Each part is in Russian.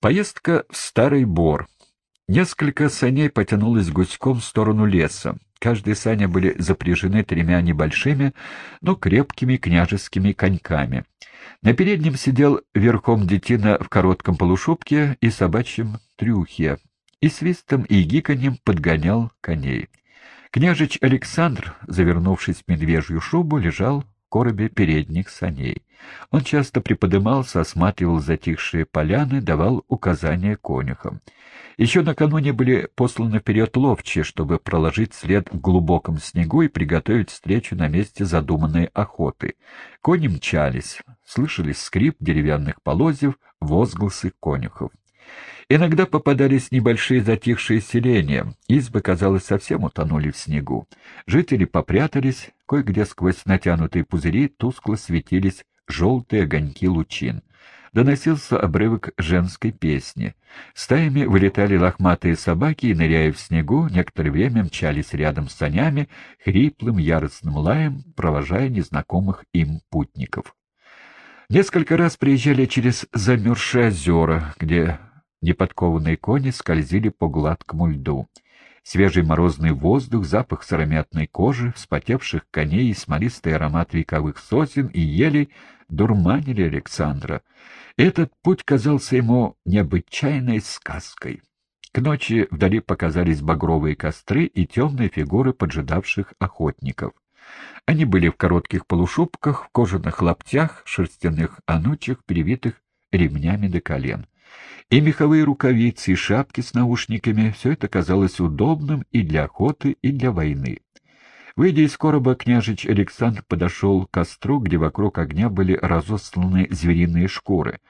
Поездка в Старый Бор. Несколько саней потянулось гуськом в сторону леса. Каждые саня были запряжены тремя небольшими, но крепкими княжескими коньками. На переднем сидел верхом детина в коротком полушубке и собачьем трюхе, и свистом и гиканьем подгонял коней. Княжич Александр, завернувшись в медвежью шубу, лежал коробе передних саней. Он часто приподымался, осматривал затихшие поляны, давал указания конюхам. Еще накануне были посланы вперед ловчие, чтобы проложить след в глубоком снегу и приготовить встречу на месте задуманной охоты. Кони мчались, слышались скрип деревянных полозьев, возгласы конюхов. Иногда попадались небольшие затихшие селения, избы, казалось, совсем утонули в снегу. Жители попрятались, кое-где сквозь натянутые пузыри тускло светились желтые огоньки лучин. Доносился обрывок женской песни. Стаями вылетали лохматые собаки и, ныряя в снегу, некоторое время мчались рядом с санями, хриплым яростным лаем, провожая незнакомых им путников. Несколько раз приезжали через замерзшие озера, где Неподкованные кони скользили по гладкому льду. Свежий морозный воздух, запах сыромятной кожи, вспотевших коней и смолистый аромат вековых сосен и елей дурманили Александра. Этот путь казался ему необычайной сказкой. К ночи вдали показались багровые костры и темные фигуры поджидавших охотников. Они были в коротких полушубках, в кожаных лаптях, шерстяных анучах, перевитых ремнями до колен. И меховые рукавицы, и шапки с наушниками — все это казалось удобным и для охоты, и для войны. Выйдя из короба, княжич Александр подошел к костру, где вокруг огня были разосланы звериные шкуры,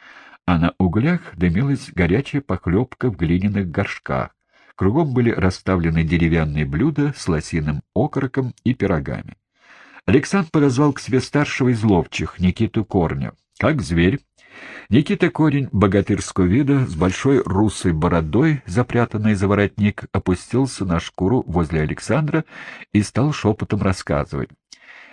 а на углях дымилась горячая похлебка в глиняных горшках. Кругом были расставлены деревянные блюда с лосиным окороком и пирогами. Александр подозвал к себе старшего из ловчих, Никиту Корня. Как зверь, Никита Корень богатырского вида с большой русой бородой, запрятанной за воротник, опустился на шкуру возле Александра и стал шепотом рассказывать.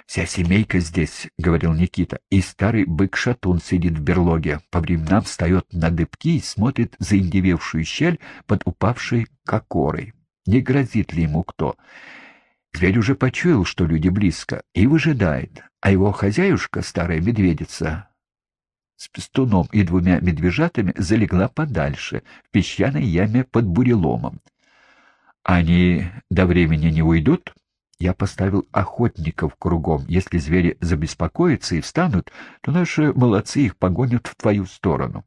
«Вся семейка здесь», — говорил Никита, — «и старый бык-шатун сидит в берлоге, по временам встает на дыбки и смотрит за индевевшую щель под упавшей кокорой. Не грозит ли ему кто?» Зверь уже почуял, что люди близко, и выжидает, а его хозяюшка, старая медведица, с пестуном и двумя медвежатами залегла подальше, в песчаной яме под буреломом. Они до времени не уйдут? Я поставил охотников кругом. Если звери забеспокоятся и встанут, то наши молодцы их погонят в твою сторону.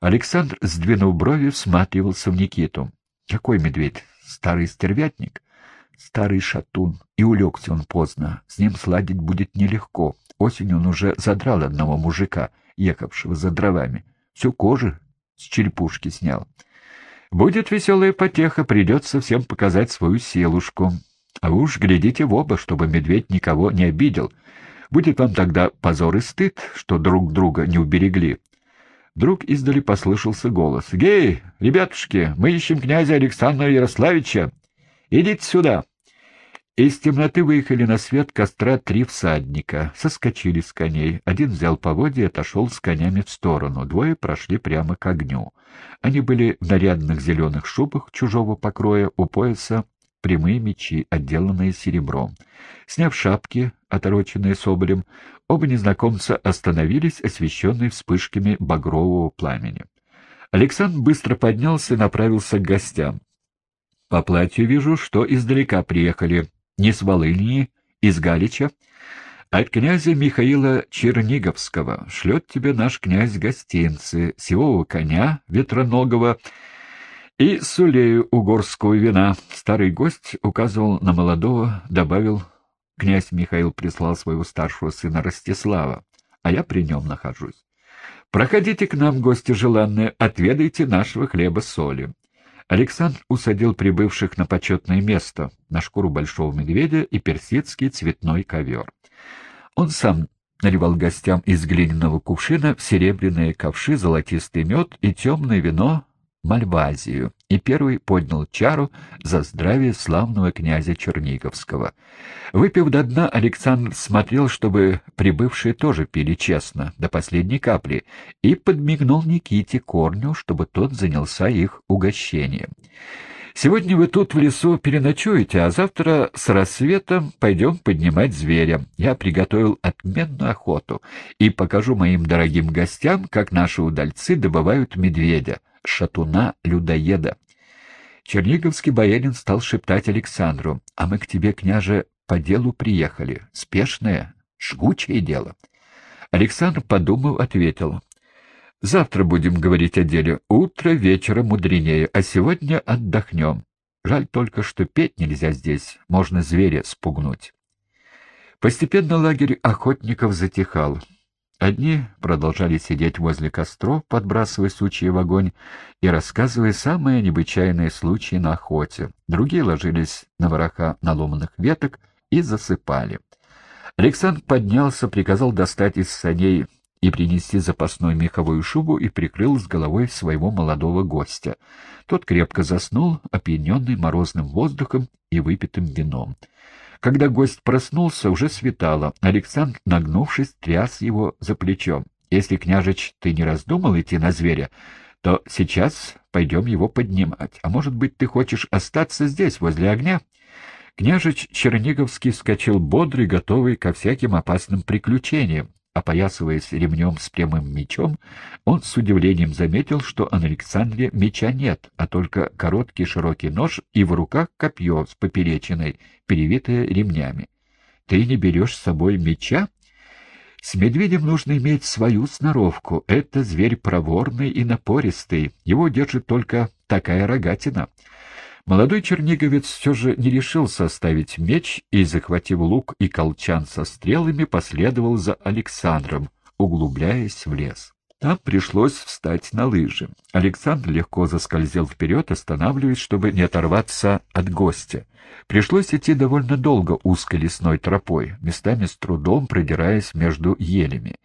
Александр, сдвинув брови, всматривался в Никиту. Какой медведь? Старый стервятник? Старый шатун. И улегся он поздно. С ним сладить будет нелегко. Осенью он уже задрал одного мужика — ехавшего за дровами. Всю кожу с черепушки снял. Будет веселая потеха, придется всем показать свою силушку. А уж глядите в оба, чтобы медведь никого не обидел. Будет вам тогда позор и стыд, что друг друга не уберегли. Вдруг издали послышался голос. «Гей, ребятушки, мы ищем князя Александра Ярославича. Идите сюда!» Из темноты выехали на свет костра три всадника, соскочили с коней. Один взял поводья и отошел с конями в сторону, двое прошли прямо к огню. Они были в нарядных зеленых шубах чужого покроя, у пояса прямые мечи, отделанные серебром. Сняв шапки, отороченные соболем, оба незнакомца остановились, освещенные вспышками багрового пламени. Александр быстро поднялся и направился к гостям. — По платью вижу, что издалека приехали, не с Волыни, из Галича, а от князя Михаила Черниговского. Шлет тебе наш князь гостинцы, сивого коня ветроногого и сулею угорского вина. Старый гость указывал на молодого, добавил, князь Михаил прислал своего старшего сына Ростислава, а я при нем нахожусь. Проходите к нам, гости желанные, отведайте нашего хлеба-соли. Александр усадил прибывших на почетное место, на шкуру большого медведя и персидский цветной ковер. Он сам наливал гостям из глиняного кувшина в серебряные ковши золотистый мед и темное вино Мальвазию и первый поднял чару за здравие славного князя Черниговского. Выпив до дна, Александр смотрел, чтобы прибывшие тоже пили честно, до последней капли, и подмигнул Никите Корню, чтобы тот занялся их угощением. Сегодня вы тут в лесу переночуете, а завтра с рассветом пойдем поднимать зверя. Я приготовил отменную охоту и покажу моим дорогим гостям, как наши удальцы добывают медведя, шатуна-людоеда. Черниговский боярин стал шептать Александру, «А мы к тебе, княже, по делу приехали. Спешное, жгучее дело». Александр, подумав, ответил, Завтра будем говорить о деле. Утро вечера мудренее, а сегодня отдохнем. Жаль только, что петь нельзя здесь, можно зверя спугнуть. Постепенно лагерь охотников затихал. Одни продолжали сидеть возле костров, подбрасывая сучья в огонь и рассказывая самые необычайные случаи на охоте. Другие ложились на вороха наломанных веток и засыпали. Александр поднялся, приказал достать из саней и принести запасную меховую шубу и прикрыл с головой своего молодого гостя. Тот крепко заснул, опьяненный морозным воздухом и выпитым вином. Когда гость проснулся, уже светало. Александр, нагнувшись, тряс его за плечом. «Если, княжич, ты не раздумал идти на зверя, то сейчас пойдем его поднимать. А может быть, ты хочешь остаться здесь, возле огня?» Княжич Черниговский вскочил бодрый, готовый ко всяким опасным приключениям. Опоясываясь ремнем с прямым мечом, он с удивлением заметил, что на Александре меча нет, а только короткий широкий нож и в руках копье с поперечиной, перевитое ремнями. «Ты не берешь с собой меча?» С медведем нужно иметь свою сноровку. Это зверь проворный и напористый. Его держит только такая рогатина. Молодой черниговец все же не решился оставить меч и, захватив лук и колчан со стрелами, последовал за Александром, углубляясь в лес. Там пришлось встать на лыжи. Александр легко заскользил вперед, останавливаясь, чтобы не оторваться от гостя. Пришлось идти довольно долго узкой лесной тропой, местами с трудом продираясь между елями.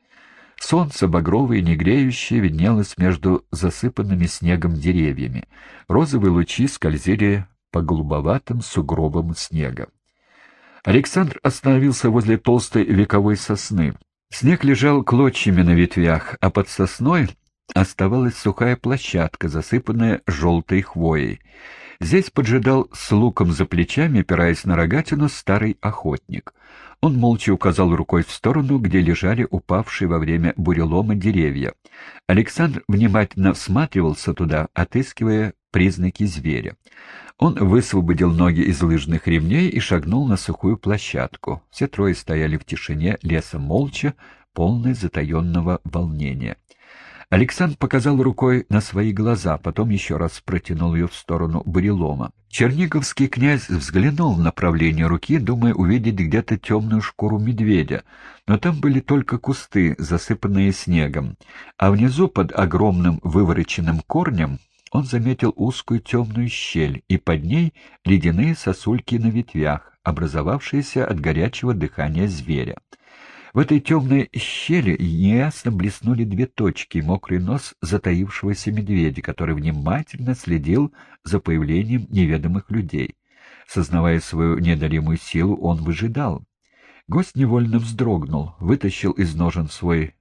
Солнце, багровое и негреющее, виднелось между засыпанными снегом деревьями. Розовые лучи скользили по голубоватым сугробам снега. Александр остановился возле толстой вековой сосны. Снег лежал клочьями на ветвях, а под сосной оставалась сухая площадка, засыпанная желтой хвоей. Здесь поджидал с луком за плечами, опираясь на рогатину, старый охотник. Он молча указал рукой в сторону, где лежали упавшие во время бурелома деревья. Александр внимательно всматривался туда, отыскивая признаки зверя. Он высвободил ноги из лыжных ремней и шагнул на сухую площадку. Все трое стояли в тишине леса молча, полной затаенного волнения. Александр показал рукой на свои глаза, потом еще раз протянул ее в сторону бурелома. Черниговский князь взглянул в направление руки, думая увидеть где-то темную шкуру медведя, но там были только кусты, засыпанные снегом, а внизу под огромным вывороченным корнем он заметил узкую темную щель, и под ней ледяные сосульки на ветвях, образовавшиеся от горячего дыхания зверя. В этой темной щели неясно блеснули две точки, мокрый нос затаившегося медведя, который внимательно следил за появлением неведомых людей. Сознавая свою неодаримую силу, он выжидал. Гость невольно вздрогнул, вытащил из ножен свой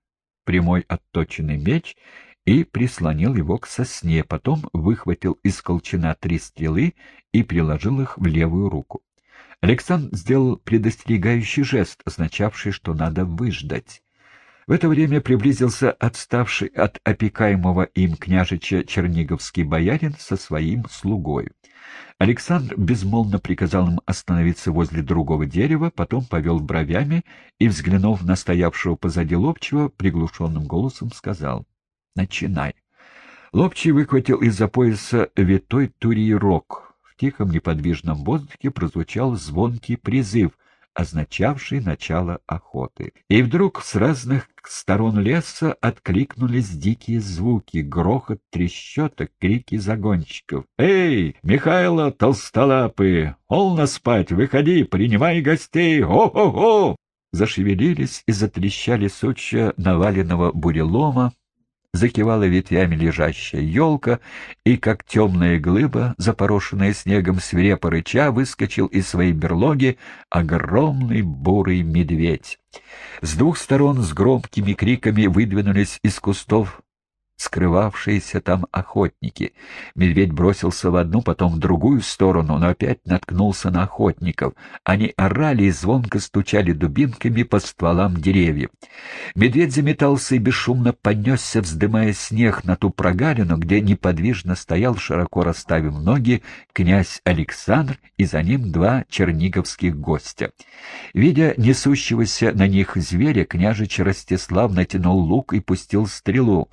прямой отточенный меч и прислонил его к сосне, потом выхватил из колчана три стрелы и приложил их в левую руку. Александр сделал предостерегающий жест, означавший, что надо выждать. В это время приблизился отставший от опекаемого им княжича черниговский боярин со своим слугой. Александр безмолвно приказал им остановиться возле другого дерева, потом повел бровями и, взглянув на стоявшего позади Лобчего, приглушенным голосом сказал «Начинай». Лобчий выхватил из-за пояса витой турий рог, тихом неподвижном воздухе прозвучал звонкий призыв, означавший начало охоты. И вдруг с разных сторон леса откликнулись дикие звуки, грохот трещоток, крики загонщиков. «Эй, Михайло толстолапы! Полно спать! Выходи, принимай гостей! О-хо-хо!» Зашевелились и затрещали сучья наваленного бурелома, закивала ветвями лежащая елка, и, как темная глыба, запорошенная снегом свирепо рыча, выскочил из своей берлоги огромный бурый медведь. С двух сторон с громкими криками выдвинулись из кустов скрывавшиеся там охотники. Медведь бросился в одну, потом в другую сторону, но опять наткнулся на охотников. Они орали и звонко стучали дубинками по стволам деревьев. Медведь заметался и бесшумно понесся, вздымая снег на ту прогалину, где неподвижно стоял, широко расставив ноги, князь Александр и за ним два черниговских гостя. Видя несущегося на них зверя, княжич Ростислав натянул лук и пустил стрелу.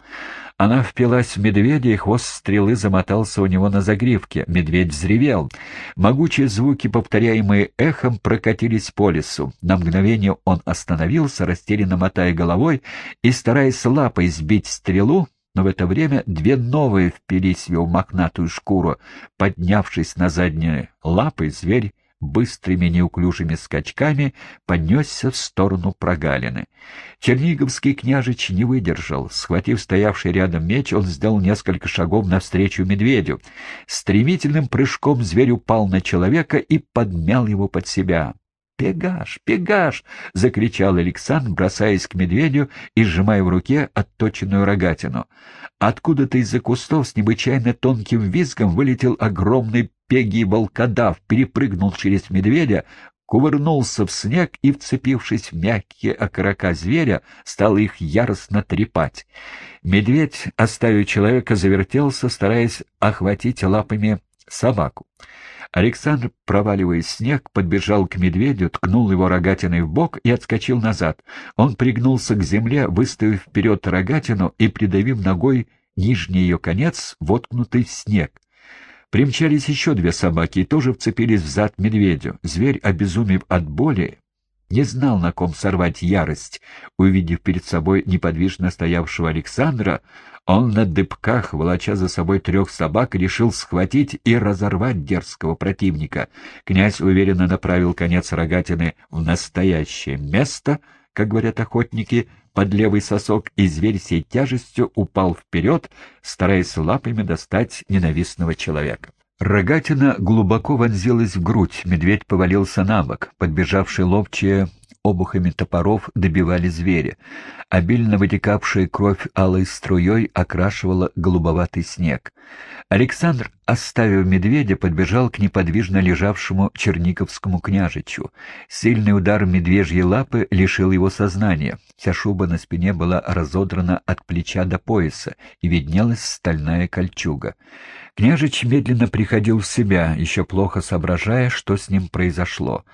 Она впилась в медведя, и хвост стрелы замотался у него на загривке. Медведь взревел. Могучие звуки, повторяемые эхом, прокатились по лесу. На мгновение он остановился, растерянно мотая головой и, стараясь лапой сбить стрелу, но в это время две новые впились в его мохнатую шкуру. Поднявшись на задние лапы, зверь быстрыми неуклюжими скачками понесся в сторону прогалины. Черниговский княжич не выдержал. Схватив стоявший рядом меч, он сделал несколько шагов навстречу медведю. Стремительным прыжком зверь упал на человека и подмял его под себя. «Пегаш! Пегаш!» — закричал Александр, бросаясь к медведю и сжимая в руке отточенную рогатину. Откуда-то из-за кустов с необычайно тонким визгом вылетел огромный пегий волкодав, перепрыгнул через медведя, кувырнулся в снег и, вцепившись в мягкие окорока зверя, стал их яростно трепать. Медведь, оставив человека, завертелся, стараясь охватить лапами собаку. Александр, проваливаясь в снег, подбежал к медведю, ткнул его рогатиной в бок и отскочил назад. Он пригнулся к земле, выставив вперед рогатину и придавив ногой нижний ее конец, воткнутый в снег. Примчались еще две собаки и тоже вцепились в зад медведю. Зверь, обезумев от боли, не знал, на ком сорвать ярость. Увидев перед собой неподвижно стоявшего Александра, он на дыбках, волоча за собой трех собак, решил схватить и разорвать дерзкого противника. Князь уверенно направил конец рогатины в настоящее место, как говорят охотники, под левый сосок, и зверь всей тяжестью упал вперед, стараясь лапами достать ненавистного человека. Рогатина глубоко вонзилась в грудь, медведь повалился на бок. Подбежавшие ловчие обухами топоров добивали зверя. Обильно вытекавшая кровь алой струей окрашивала голубоватый снег. Александр, оставив медведя, подбежал к неподвижно лежавшему черниковскому княжичу. Сильный удар медвежьей лапы лишил его сознания. Вся шуба на спине была разодрана от плеча до пояса, и виднелась стальная кольчуга. Княжич медленно приходил в себя, еще плохо соображая, что с ним произошло.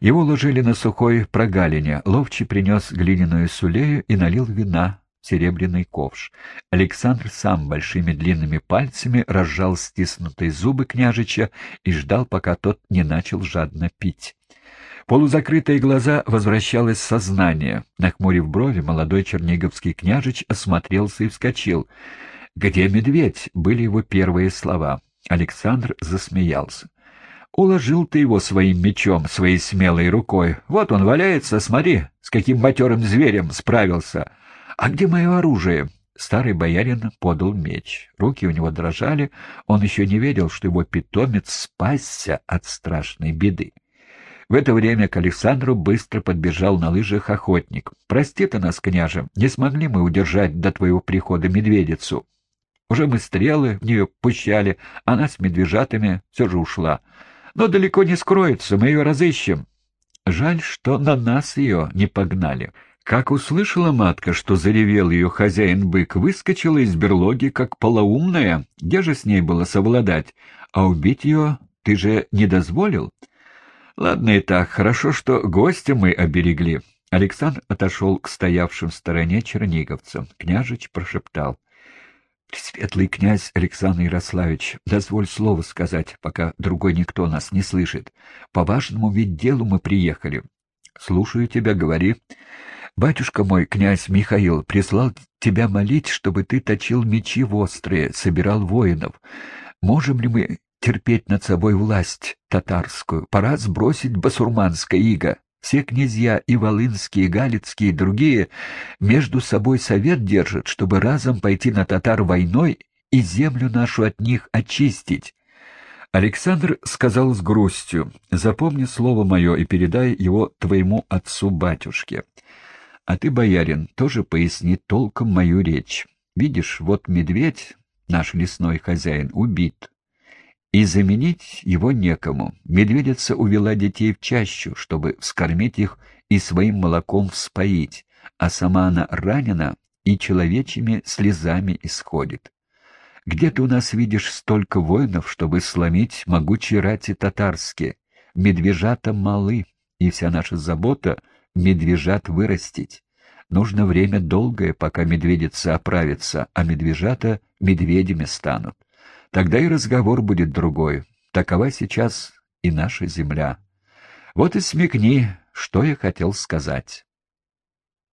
Его ложили на сухой прогалине. Ловчий принес глиняную сулею и налил вина в серебряный ковш. Александр сам большими длинными пальцами разжал стиснутые зубы княжича и ждал, пока тот не начал жадно пить. Полузакрытые глаза возвращалось сознание. Нахмурив брови, молодой черниговский княжич осмотрелся и вскочил. «Где медведь?» — были его первые слова. Александр засмеялся. Уложил ты его своим мечом, своей смелой рукой. Вот он валяется, смотри, с каким матерым зверем справился. А где мое оружие?» Старый боярин подал меч. Руки у него дрожали, он еще не верил, что его питомец спасся от страшной беды. В это время к Александру быстро подбежал на лыжах охотник. «Прости ты нас, княже, не смогли мы удержать до твоего прихода медведицу. Уже мы стрелы в нее пущали, она с медвежатами все же ушла. Но далеко не скроется, мы ее разыщем. Жаль, что на нас ее не погнали. Как услышала матка, что заревел ее хозяин-бык, выскочила из берлоги, как полоумная. Где же с ней было совладать? А убить ее ты же не дозволил? Ладно и так, хорошо, что гостя мы оберегли. Александр отошел к стоявшим в стороне черниговцам. Княжич прошептал. Пресветлый князь Александр Ярославич, дозволь слово сказать, пока другой никто нас не слышит. По важному ведь делу мы приехали. Слушаю тебя, говори. Батюшка мой, князь Михаил, прислал тебя молить, чтобы ты точил мечи острые, собирал воинов. Можем ли мы терпеть над собой власть татарскую? Пора сбросить басурманское иго. Все князья и волынские, и галицкие, и другие между собой совет держат, чтобы разом пойти на татар войной и землю нашу от них очистить. Александр сказал с грустью, «Запомни слово мое и передай его твоему отцу-батюшке. А ты, боярин, тоже поясни толком мою речь. Видишь, вот медведь, наш лесной хозяин, убит. И заменить его некому. Медведица увела детей в чащу, чтобы вскормить их и своим молоком вспоить, а сама она ранена и человечьими слезами исходит. Где ты у нас видишь столько воинов, чтобы сломить могучие рати татарские? Медвежата малы, и вся наша забота — медвежат вырастить. Нужно время долгое, пока медведица оправится, а медвежата медведями станут. Тогда и разговор будет другой. Такова сейчас и наша земля. Вот и смекни, что я хотел сказать».